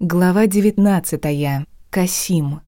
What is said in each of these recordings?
Глава 19. Касим.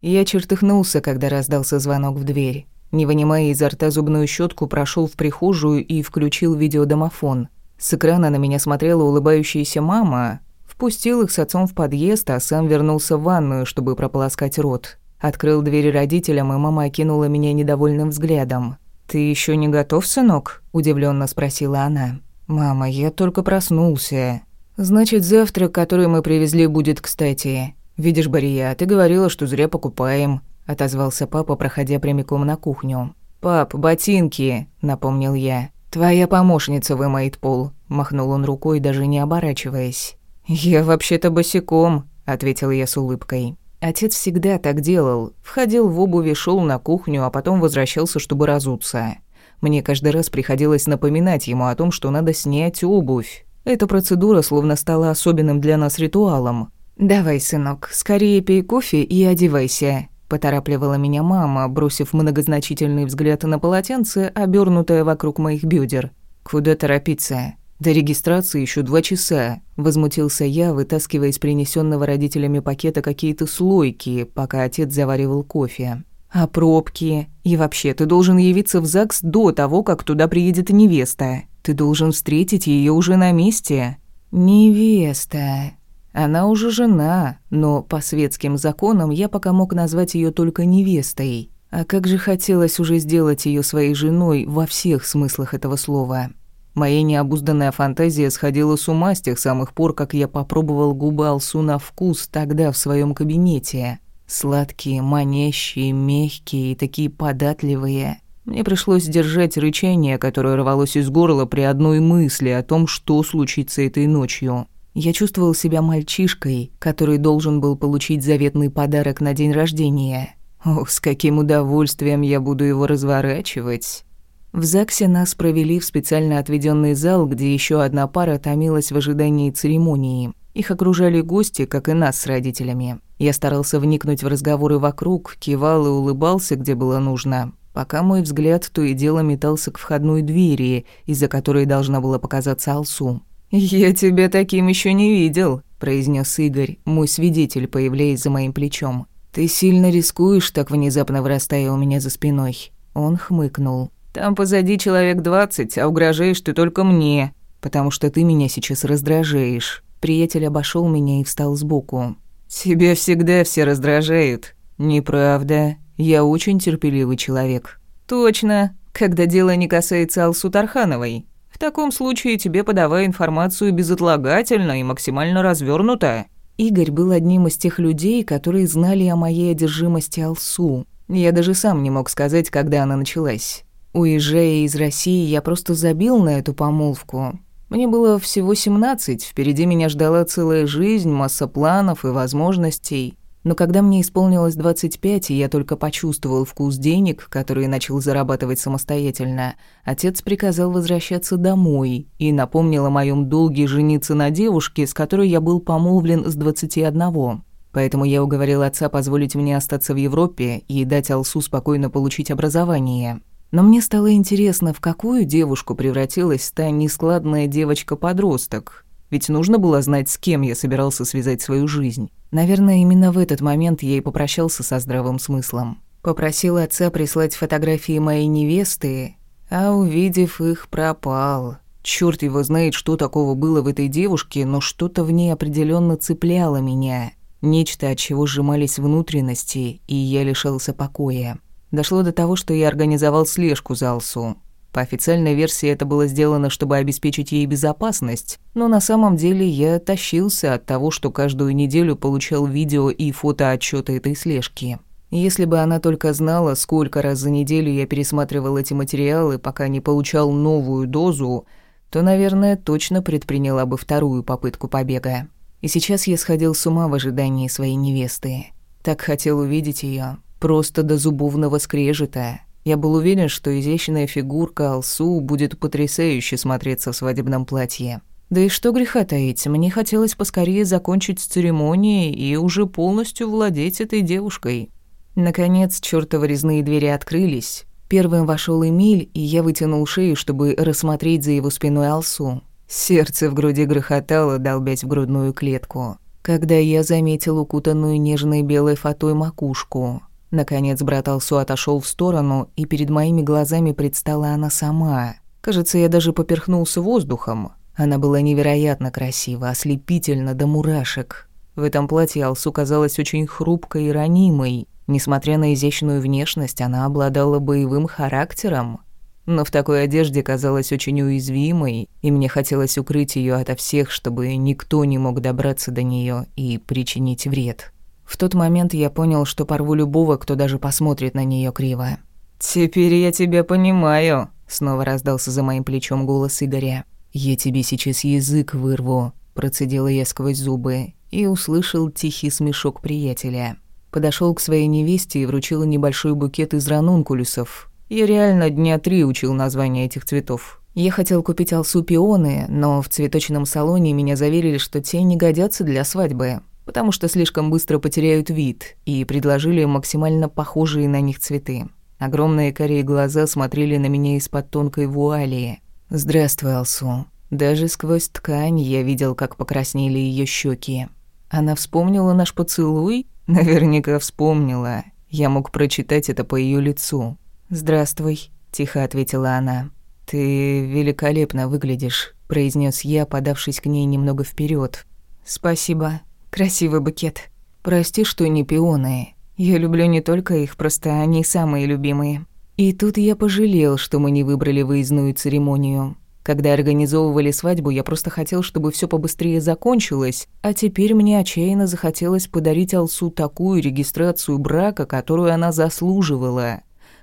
Я чертыхнулся, когда раздался звонок в дверь. Не вынимая изо рта зубную щетку, прошел в прихожую и включил видеодомофон. С экрана на меня смотрела улыбающаяся мама. Впустил их с отцом в подъезд, а сам вернулся в ванную, чтобы прополоскать рот. Открыл дверь родителям, и мама окинула меня недовольным взглядом. «Ты еще не готов, сынок?» – удивленно спросила она. «Мама, я только проснулся». «Значит, завтрак, который мы привезли, будет кстати. Видишь, Бария, ты говорила, что зря покупаем», — отозвался папа, проходя прямиком на кухню. «Пап, ботинки», — напомнил я. «Твоя помощница вымоет пол», — махнул он рукой, даже не оборачиваясь. «Я вообще-то босиком», — ответил я с улыбкой. Отец всегда так делал. Входил в обуви, шел на кухню, а потом возвращался, чтобы разуться. Мне каждый раз приходилось напоминать ему о том, что надо снять обувь. Эта процедура словно стала особенным для нас ритуалом. «Давай, сынок, скорее пей кофе и одевайся», – поторапливала меня мама, бросив многозначительный взгляд на полотенце, обернутое вокруг моих бедер. «Куда торопиться? До регистрации еще два часа», – возмутился я, вытаскивая из принесенного родителями пакета какие-то слойки, пока отец заваривал кофе. «А пробки? И вообще, ты должен явиться в ЗАГС до того, как туда приедет невеста». Ты должен встретить ее уже на месте. Невеста. Она уже жена, но по светским законам я пока мог назвать ее только невестой. А как же хотелось уже сделать ее своей женой во всех смыслах этого слова. Моя необузданная фантазия сходила с ума с тех самых пор, как я попробовал губы Алсу на вкус тогда в своем кабинете. Сладкие, манящие, мягкие и такие податливые. Мне пришлось сдержать рычание, которое рвалось из горла при одной мысли о том, что случится этой ночью. Я чувствовал себя мальчишкой, который должен был получить заветный подарок на день рождения. Ох, с каким удовольствием я буду его разворачивать. В ЗАГСе нас провели в специально отведенный зал, где еще одна пара томилась в ожидании церемонии. Их окружали гости, как и нас с родителями. Я старался вникнуть в разговоры вокруг, кивал и улыбался, где было нужно пока мой взгляд то и дело метался к входной двери, из-за которой должна была показаться Алсу. «Я тебя таким еще не видел», – произнес Игорь, мой свидетель, появляясь за моим плечом. «Ты сильно рискуешь, так внезапно вырастая у меня за спиной». Он хмыкнул. «Там позади человек двадцать, а угрожаешь ты только мне, потому что ты меня сейчас раздражаешь». Приятель обошел меня и встал сбоку. «Тебя всегда все раздражают». «Неправда. Я очень терпеливый человек. Точно, когда дело не касается Алсу Тархановой. В таком случае тебе подавай информацию безотлагательно и максимально развернуто. Игорь был одним из тех людей, которые знали о моей одержимости Алсу. Я даже сам не мог сказать, когда она началась. Уезжая из России, я просто забил на эту помолвку. Мне было всего 17, впереди меня ждала целая жизнь, масса планов и возможностей. Но когда мне исполнилось 25, и я только почувствовал вкус денег, которые начал зарабатывать самостоятельно, отец приказал возвращаться домой и напомнил о моем долге жениться на девушке, с которой я был помолвлен с 21. Поэтому я уговорил отца позволить мне остаться в Европе и дать Алсу спокойно получить образование. Но мне стало интересно, в какую девушку превратилась та нескладная девочка-подросток, ведь нужно было знать, с кем я собирался связать свою жизнь. Наверное, именно в этот момент я и попрощался со здравым смыслом. Попросил отца прислать фотографии моей невесты, а увидев их, пропал. Чёрт его знает, что такого было в этой девушке, но что-то в ней определенно цепляло меня. Нечто, от чего сжимались внутренности, и я лишился покоя. Дошло до того, что я организовал слежку за Алсу. По официальной версии это было сделано, чтобы обеспечить ей безопасность, но на самом деле я тащился от того, что каждую неделю получал видео и фотоотчеты этой слежки. Если бы она только знала, сколько раз за неделю я пересматривал эти материалы, пока не получал новую дозу, то, наверное, точно предприняла бы вторую попытку побега. И сейчас я сходил с ума в ожидании своей невесты. Так хотел увидеть ее, просто до зубовного скрежета. Я был уверен, что изящная фигурка Алсу будет потрясающе смотреться в свадебном платье. Да и что греха таить, мне хотелось поскорее закончить с церемонией и уже полностью владеть этой девушкой. Наконец, чёртовы резные двери открылись. Первым вошел Эмиль, и я вытянул шею, чтобы рассмотреть за его спиной Алсу. Сердце в груди грохотало, долбясь в грудную клетку. когда я заметил укутанную нежной белой фатой макушку. Наконец брат Алсу отошел в сторону, и перед моими глазами предстала она сама. Кажется, я даже поперхнулся воздухом. Она была невероятно красива, ослепительно до мурашек. В этом платье Алсу казалась очень хрупкой и ранимой. Несмотря на изящную внешность, она обладала боевым характером. Но в такой одежде казалась очень уязвимой, и мне хотелось укрыть ее ото всех, чтобы никто не мог добраться до нее и причинить вред. В тот момент я понял, что порву любого, кто даже посмотрит на нее криво. «Теперь я тебя понимаю», — снова раздался за моим плечом голос Игоря. «Я тебе сейчас язык вырву», — процедила я сквозь зубы и услышал тихий смешок приятеля. Подошел к своей невесте и вручил небольшой букет из ранункулюсов. Я реально дня три учил названия этих цветов. Я хотел купить алсу пионы, но в цветочном салоне меня заверили, что те не годятся для свадьбы, потому что слишком быстро потеряют вид, и предложили максимально похожие на них цветы. Огромные карие глаза смотрели на меня из-под тонкой вуали. «Здравствуй, Алсу». Даже сквозь ткань я видел, как покраснели ее щеки. Она вспомнила наш поцелуй? Наверняка вспомнила. Я мог прочитать это по ее лицу. «Здравствуй», — тихо ответила она. «Ты великолепно выглядишь», — произнес я, подавшись к ней немного вперед. «Спасибо. Красивый букет. Прости, что не пионы. Я люблю не только их, просто они самые любимые». И тут я пожалел, что мы не выбрали выездную церемонию. Когда организовывали свадьбу, я просто хотел, чтобы все побыстрее закончилось, а теперь мне отчаянно захотелось подарить Алсу такую регистрацию брака, которую она заслуживала.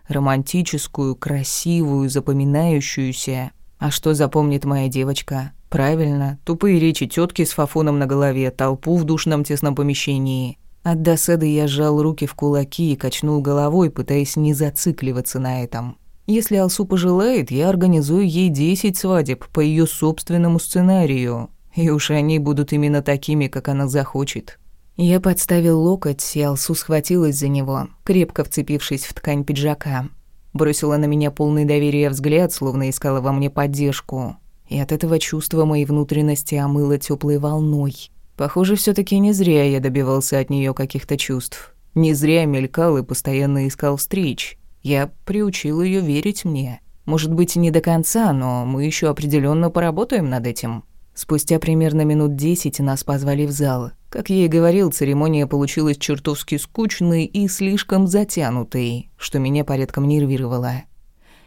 Романтическую, красивую, запоминающуюся. А что запомнит моя девочка? Правильно, тупые речи тетки с фафоном на голове, толпу в душном тесном помещении. От досады я сжал руки в кулаки и качнул головой, пытаясь не зацикливаться на этом. Если Алсу пожелает, я организую ей десять свадеб по ее собственному сценарию. И уж они будут именно такими, как она захочет. Я подставил локоть, и Алсу схватилась за него, крепко вцепившись в ткань пиджака. Бросила на меня полный доверия взгляд, словно искала во мне поддержку. И от этого чувства моей внутренности омыло теплой волной. Похоже, все таки не зря я добивался от нее каких-то чувств. Не зря мелькал и постоянно искал встреч. Я приучил ее верить мне. Может быть, не до конца, но мы еще определенно поработаем над этим. Спустя примерно минут десять нас позвали в зал. Как я и говорил, церемония получилась чертовски скучной и слишком затянутой, что меня порядком нервировало.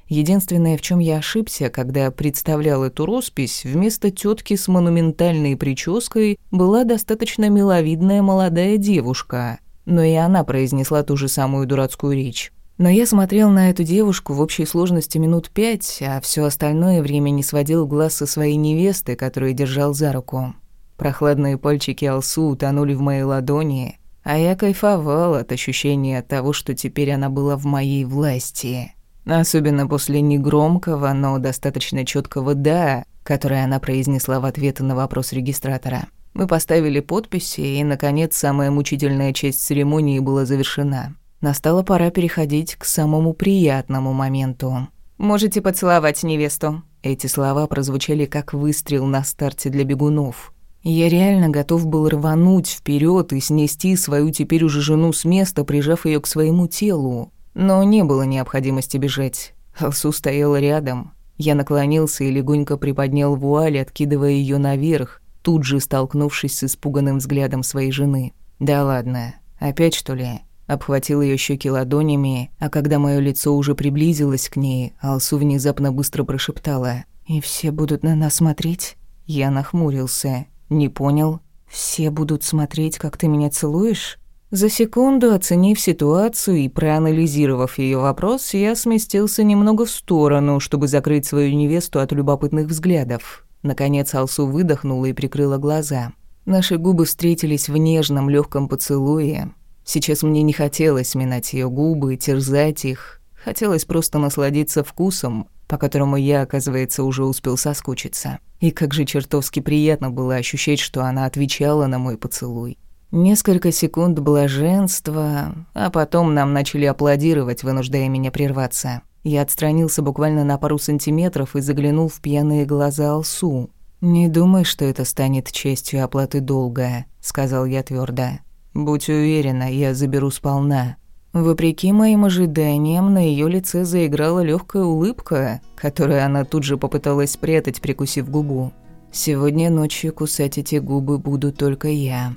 Единственное, в чем я ошибся, когда представлял эту роспись, вместо тетки с монументальной прической была достаточно миловидная молодая девушка. Но и она произнесла ту же самую дурацкую речь. Но я смотрел на эту девушку в общей сложности минут пять, а все остальное время не сводил глаз со своей невесты, которую держал за руку. Прохладные пальчики Алсу утонули в моей ладони, а я кайфовал от ощущения того, что теперь она была в моей власти. Особенно после негромкого, но достаточно четкого «да», которое она произнесла в ответ на вопрос регистратора. Мы поставили подписи, и, наконец, самая мучительная часть церемонии была завершена. Настала пора переходить к самому приятному моменту. «Можете поцеловать невесту». Эти слова прозвучали как выстрел на старте для бегунов. Я реально готов был рвануть вперед и снести свою теперь уже жену с места, прижав ее к своему телу. Но не было необходимости бежать. Алсу стояла рядом. Я наклонился и легонько приподнял вуаль, откидывая ее наверх, тут же столкнувшись с испуганным взглядом своей жены. «Да ладно, опять что ли?» Обхватил ее щеки ладонями, а когда мое лицо уже приблизилось к ней, Алсу внезапно быстро прошептала. «И все будут на нас смотреть?» Я нахмурился. «Не понял. Все будут смотреть, как ты меня целуешь?» За секунду, оценив ситуацию и проанализировав ее вопрос, я сместился немного в сторону, чтобы закрыть свою невесту от любопытных взглядов. Наконец Алсу выдохнула и прикрыла глаза. Наши губы встретились в нежном легком поцелуе, Сейчас мне не хотелось сминать ее губы, терзать их. Хотелось просто насладиться вкусом, по которому я, оказывается, уже успел соскучиться. И как же чертовски приятно было ощущать, что она отвечала на мой поцелуй. Несколько секунд блаженства, а потом нам начали аплодировать, вынуждая меня прерваться. Я отстранился буквально на пару сантиметров и заглянул в пьяные глаза Алсу. «Не думай, что это станет честью оплаты долга», — сказал я твердо. «Будь уверена, я заберу сполна». Вопреки моим ожиданиям, на ее лице заиграла легкая улыбка, которую она тут же попыталась спрятать, прикусив губу. «Сегодня ночью кусать эти губы буду только я».